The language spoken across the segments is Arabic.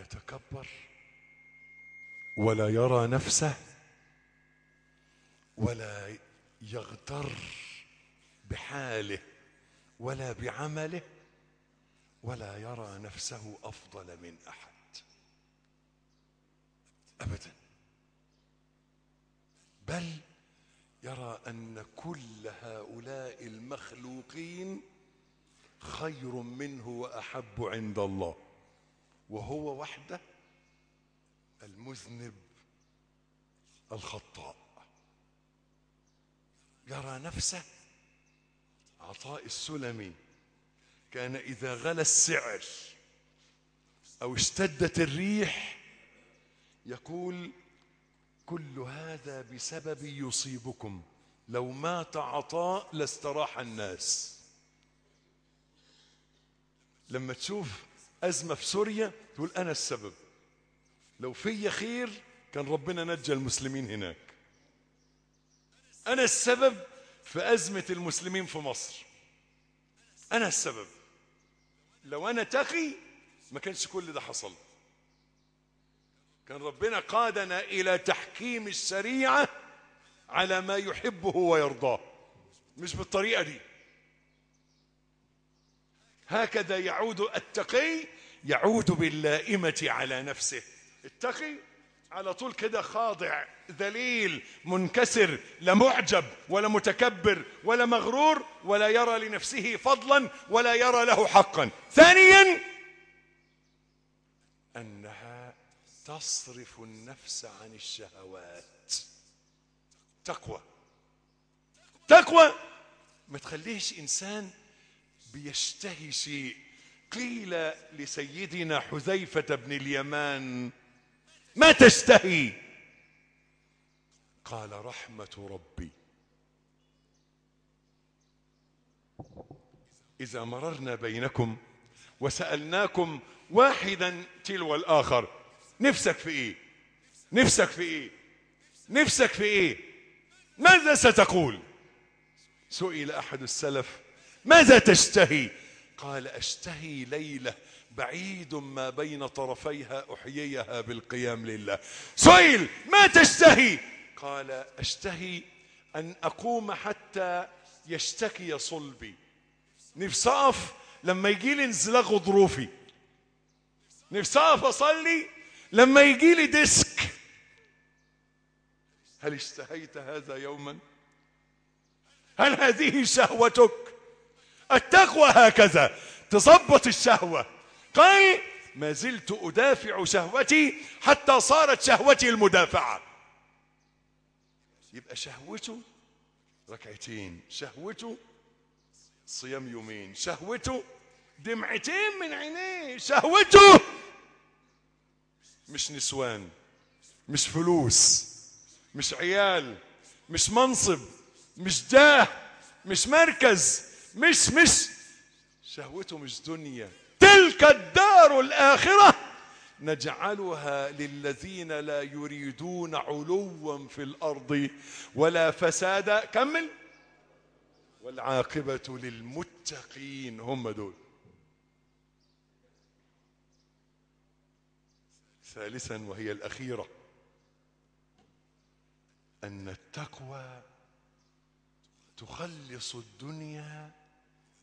يتكبر ولا يرى نفسه ولا يغتر بحاله ولا بعمله ولا يرى نفسه أفضل من أحد. ابدا. بل يرى أن كل هؤلاء المخلوقين خير منه وأحب عند الله. وهو وحده المذنب الخطاء. يرى نفسه عطاء السلمي كان إذا غلى السعر أو اشتدت الريح يقول كل هذا بسبب يصيبكم لو مات عطاء لاستراح الناس. لما تشوف أزمة في سوريا تقول أنا السبب. لو في خير كان ربنا نجى المسلمين هناك. أنا السبب في أزمة المسلمين في مصر. أنا السبب. لو أنا تقي ما كانش كل ده حصل. كان ربنا قادنا إلى تحكيم الشريعة على ما يحبه ويرضاه. مش بالطريقة دي. هكذا يعود التقي يعود باللائمة على نفسه. التقي على طول كده خاضع ذليل منكسر لا معجب ولا متكبر ولا مغرور ولا يرى لنفسه فضلا ولا يرى له حقا. ثانيا أنها تصرف النفس عن الشهوات. تقوى. تقوى. ما تخليش إنسان بيشتهي شيء. قيل لسيدنا حذيفة بن اليمان ما تشتهي؟ قال رحمة ربي. إذا مررنا بينكم وسألناكم واحدا تلو الآخر نفسك في إيه؟ نفسك في إيه؟ نفسك في إيه؟ ماذا ستقول؟ سئل أحد السلف ماذا تشتهي؟ قال أشتهي ليلة بعيد ما بين طرفيها أحييها بالقيام لله. سئل ما تشتهي؟ قال أشتهي أن أقوم حتى يشتكي صلبي. نفسي اقف لما يجي لي انزلاق غضروفي نفسي اقف أصلي لما يجي لي ديسك. هل اشتهيت هذا يوما؟ هل هذه شهوتك؟ التقوى هكذا. تظبط الشهوة. قال ما زلت أدافع شهوتي حتى صارت شهوتي المدافعة. يبقى شهوته ركعتين شهوته صيام يومين شهوته دمعتين من عينيه شهوته مش نسوان مش فلوس مش عيال مش منصب مش جاه مش مركز. مش مش شهوته مش دنيا. تلك الدار الآخرة. نجعلها للذين لا يريدون علوا في الأرض ولا فسادا كمل. والعاقبة للمتقين هم دول. ثالثا وهي الأخيرة. أن التقوى تخلص الدنيا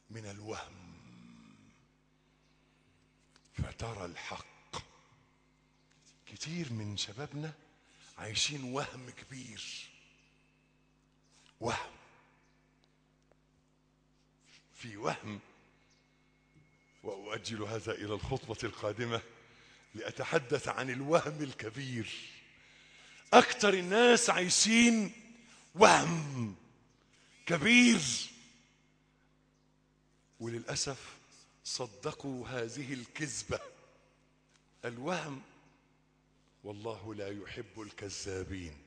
من الوهم. فترى الحق. كتير من شبابنا عايشين وهم كبير. وهم. في وهم. وأؤجل هذا إلى الخطبة القادمة لأتحدث عن الوهم الكبير. أكثر الناس عايشين وهم. كبير. وللأسف صدقوا هذه الكذبة. الوهم والله لا يحب الكذابين.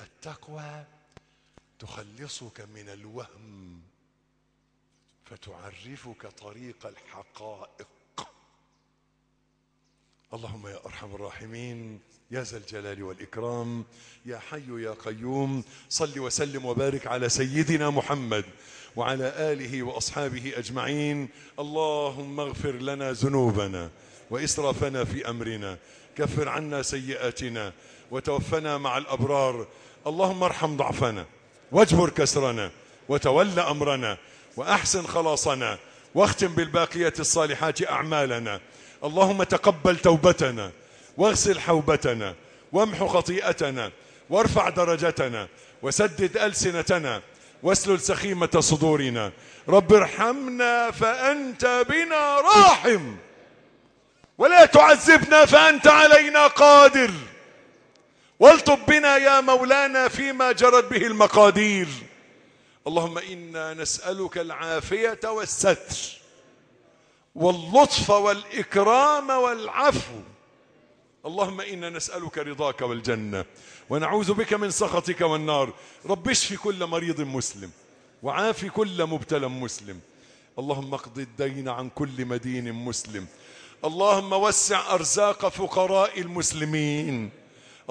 التقوى تخلصك من الوهم فتعرفك طريق الحقائق. اللهم يا أرحم الراحمين يا ذا الجلال والإكرام يا حي يا قيوم صل وسلم وبارك على سيدنا محمد وعلى آله وأصحابه أجمعين. اللهم اغفر لنا ذنوبنا وإسرافنا في أمرنا كفر عنا سيئاتنا وتوفنا مع الأبرار. اللهم ارحم ضعفنا واجبر كسرنا وتول أمرنا وأحسن خلاصنا واختم بالباقيات الصالحات أعمالنا. اللهم تقبل توبتنا واغسل حوبتنا وامح خطيئتنا وارفع درجتنا وسدد ألسنتنا واسلل سخيمة صدورنا. رب ارحمنا فأنت بنا راحم. ولا تعذبنا فأنت علينا قادر. والطب بنا يا مولانا فيما جرت به المقادير. اللهم إنا نسألك العافية والستر. واللطف والإكرام والعفو. اللهم إنا نسألك رضاك والجنة ونعوذ بك من سخطك والنار. رب اشف كل مريض مسلم وعاف كل مبتلى مسلم. اللهم اقض الدين عن كل مدين مسلم. اللهم وسع أرزاق فقراء المسلمين.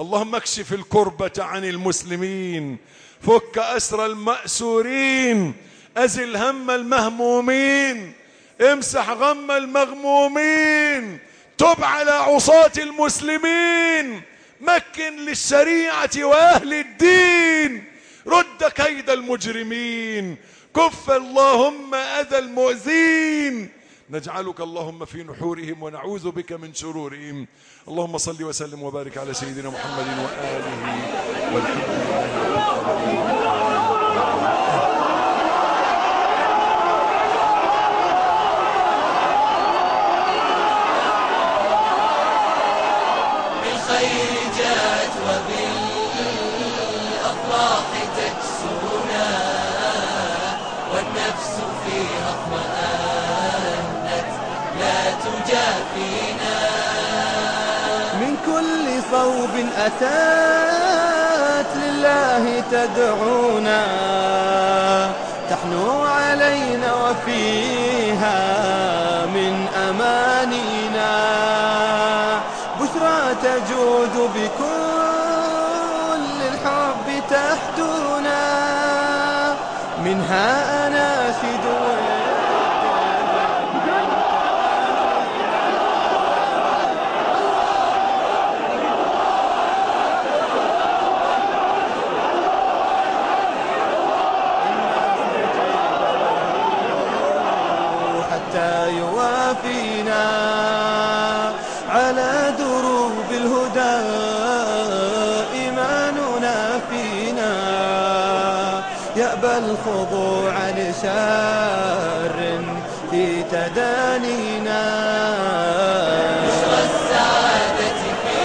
اللهم اكشف الكربة عن المسلمين. فك أسر المأسورين. أزل هم المهمومين. امسح غم المغمومين تب على عصاة المسلمين مكن للشريعة وأهل الدين رد كيد المجرمين كف اللهم أذى المؤذين. نجعلك اللهم في نحورهم ونعوذ بك من شرورهم. اللهم صل وسلم وبارك على سيدنا محمد وآله والحمد لله بالخير جاءت وبالأفراح تكسونا والنفس فيها اطمأنت. لا تجافينا. من كل صوب أتت لله تدعونا. تحنو علينا وفيها منها أناشد حتى الخضوع لشر في تدانينا. والسعادة في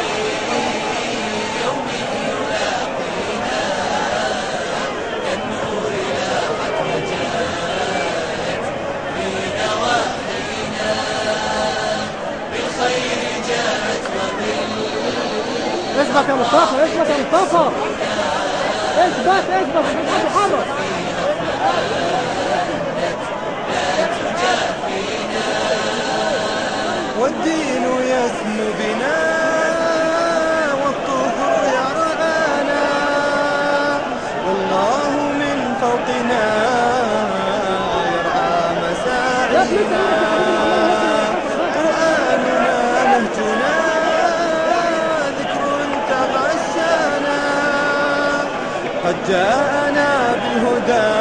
يوم يلاقينا كالنور في نواحينا بالخير جاءت اثبت يا مصطفى؟ اثبت يا مصطفى اثبت اثبت مش هتتحرك جاءنا بالهدى.